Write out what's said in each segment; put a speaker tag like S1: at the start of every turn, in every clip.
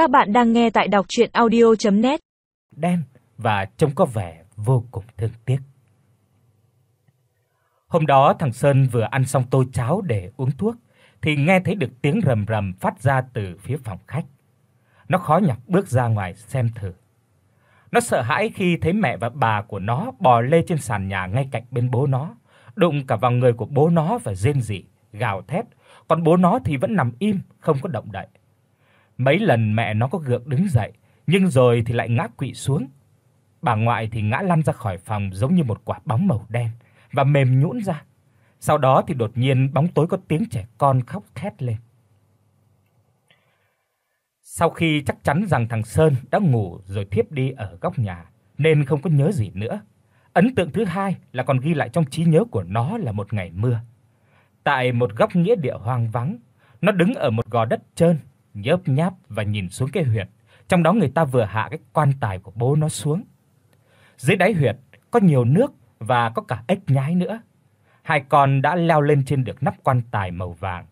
S1: Các bạn đang nghe tại đọc audio net
S2: Đen và trông có vẻ vô cùng thương tiếc. Hôm đó thằng Sơn vừa ăn xong tô cháo để uống thuốc thì nghe thấy được tiếng rầm rầm phát ra từ phía phòng khách. Nó khó nhọc bước ra ngoài xem thử. Nó sợ hãi khi thấy mẹ và bà của nó bò lê trên sàn nhà ngay cạnh bên bố nó, đụng cả vào người của bố nó và rên rỉ, gào thét, còn bố nó thì vẫn nằm im, không có động đậy. Mấy lần mẹ nó có gượng đứng dậy, nhưng rồi thì lại ngã quỵ xuống. Bà ngoại thì ngã lăn ra khỏi phòng giống như một quả bóng màu đen và mềm nhũn ra. Sau đó thì đột nhiên bóng tối có tiếng trẻ con khóc thét lên. Sau khi chắc chắn rằng thằng Sơn đã ngủ rồi thiếp đi ở góc nhà nên không có nhớ gì nữa. Ấn tượng thứ hai là còn ghi lại trong trí nhớ của nó là một ngày mưa. Tại một góc nghĩa địa hoang vắng, nó đứng ở một gò đất trơn, nhớp nháp và nhìn xuống cái huyệt, trong đó người ta vừa hạ cái quan tài của bố nó xuống. Dưới đáy huyệt có nhiều nước và có cả ếch nhái nữa. Hai con đã leo lên trên được nắp quan tài màu vàng.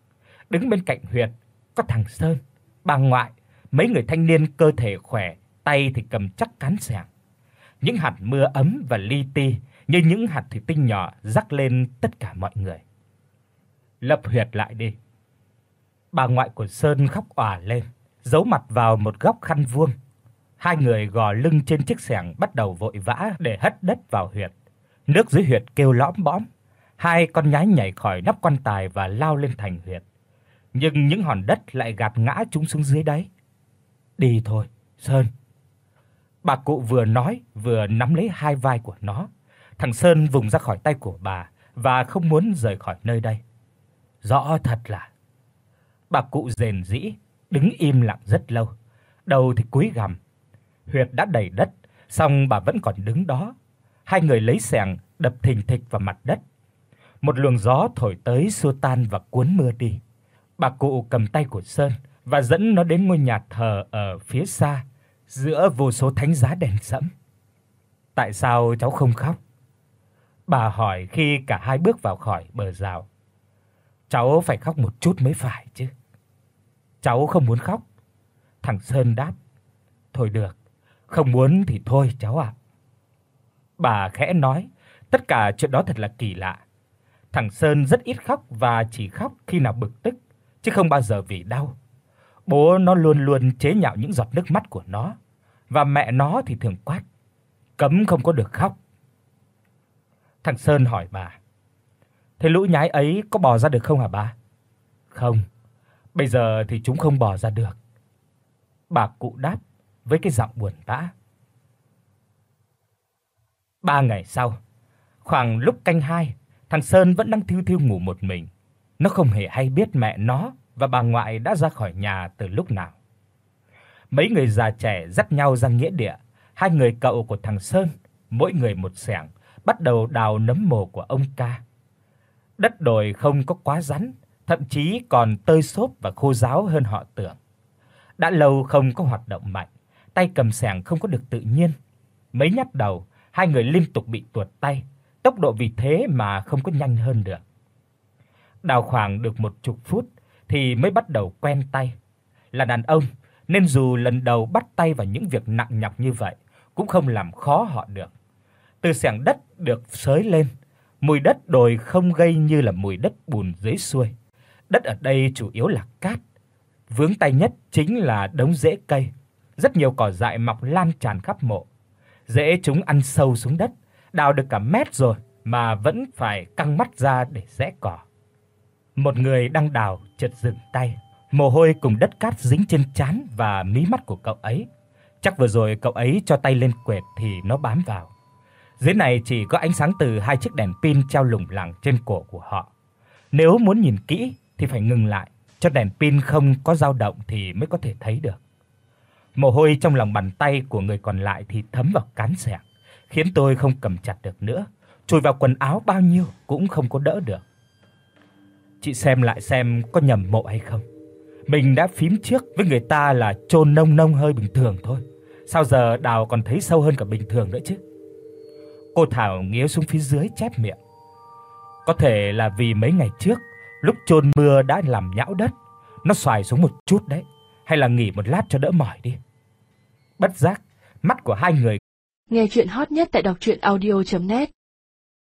S2: Đứng bên cạnh huyệt có thằng Sơn, bà ngoại, mấy người thanh niên cơ thể khỏe, tay thì cầm chắc cán sẻng. Những hạt mưa ấm và li ti như những hạt thủy tinh nhỏ rắc lên tất cả mọi người. Lập huyệt lại đi. Bà ngoại của Sơn khóc òa lên, giấu mặt vào một góc khăn vuông. Hai người gò lưng trên chiếc xẻng bắt đầu vội vã để hất đất vào huyệt. Nước dưới huyệt kêu lõm bõm. Hai con nhái nhảy khỏi nắp quan tài và lao lên thành huyệt. Nhưng những hòn đất lại gạt ngã chúng xuống dưới đáy. Đi thôi, Sơn. Bà cụ vừa nói vừa nắm lấy hai vai của nó. Thằng Sơn vùng ra khỏi tay của bà và không muốn rời khỏi nơi đây. Rõ thật là Bà cụ rền rĩ, đứng im lặng rất lâu, đầu thì cúi gằm. Huyệt đã đầy đất, song bà vẫn còn đứng đó. Hai người lấy xẻng đập thình thịch vào mặt đất. Một luồng gió thổi tới xua tan và cuốn mưa đi. Bà cụ cầm tay của Sơn và dẫn nó đến ngôi nhà thờ ở phía xa, giữa vô số thánh giá đèn sẫm. Tại sao cháu không khóc? Bà hỏi khi cả hai bước vào khỏi bờ rào. Cháu phải khóc một chút mới phải chứ. Cháu không muốn khóc. Thằng Sơn đáp. Thôi được, không muốn thì thôi cháu ạ. Bà khẽ nói, tất cả chuyện đó thật là kỳ lạ. Thằng Sơn rất ít khóc và chỉ khóc khi nào bực tức, chứ không bao giờ vì đau. Bố nó luôn luôn chế nhạo những giọt nước mắt của nó, và mẹ nó thì thường quát, cấm không có được khóc. Thằng Sơn hỏi bà: "Thế lũ nhái ấy có bò ra được không hả bà?" "Không, Bây giờ thì chúng không bỏ ra được." Bà cụ đáp với cái giọng buồn bã. Ba ngày sau, khoảng lúc canh hai, thằng Sơn vẫn đang thiêu thiêu ngủ một mình. Nó không hề hay biết mẹ nó và bà ngoại đã ra khỏi nhà từ lúc nào. Mấy người già trẻ dắt nhau ra nghĩa địa, hai người cậu của thằng Sơn, mỗi người một xẻng, bắt đầu đào nấm mồ của ông ca. Đất đồi không có quá rắn, thậm chí còn tơi xốp và khô ráo hơn họ tưởng. Đã lâu không có hoạt động mạnh, tay cầm xẻng không có được tự nhiên. Mấy nhát đầu, hai người liên tục bị tuột tay, tốc độ vì thế mà không có nhanh hơn được. Đào khoảng được một chục phút thì mới bắt đầu quen tay. Là đàn ông nên dù lần đầu bắt tay vào những việc nặng nhọc như vậy cũng không làm khó họ được. Từ xẻng đất được xới lên, mùi đất đồi không gây như là mùi đất bùn dưới suối. Đất ở đây chủ yếu là cát. Vướng tay nhất chính là đống rễ cây. Rất nhiều cỏ dại mọc lan tràn khắp mộ. Rễ chúng ăn sâu xuống đất, đào được cả mét rồi mà vẫn phải căng mắt ra để rẽ cỏ. Một người đang đào chợt dừng tay, mồ hôi cùng đất cát dính trên trán và mí mắt của cậu ấy. Chắc vừa rồi cậu ấy cho tay lên quẹt thì nó bám vào. Dưới này chỉ có ánh sáng từ hai chiếc đèn pin treo lủng lẳng trên cổ của họ. Nếu muốn nhìn kỹ thì phải ngừng lại, cho đèn pin không có dao động thì mới có thể thấy được. Mồ hôi trong lòng bàn tay của người còn lại thì thấm vào cán xẻng, khiến tôi không cầm chặt được nữa, chui vào quần áo bao nhiêu cũng không có đỡ được. Chị xem lại xem có nhầm mộ hay không. Mình đã phím trước với người ta là chôn nông nông hơi bình thường thôi. Sao giờ đào còn thấy sâu hơn cả bình thường nữa chứ? Cô Thảo nghiến xuống phía dưới chép miệng. Có thể là vì mấy ngày trước Lúc chôn mưa đã làm nhão đất, nó xoài xuống một chút đấy, hay là nghỉ một lát cho đỡ mỏi đi. Bất giác, mắt của hai người
S3: Nghe truyện hot nhất tại doctruyenaudio.net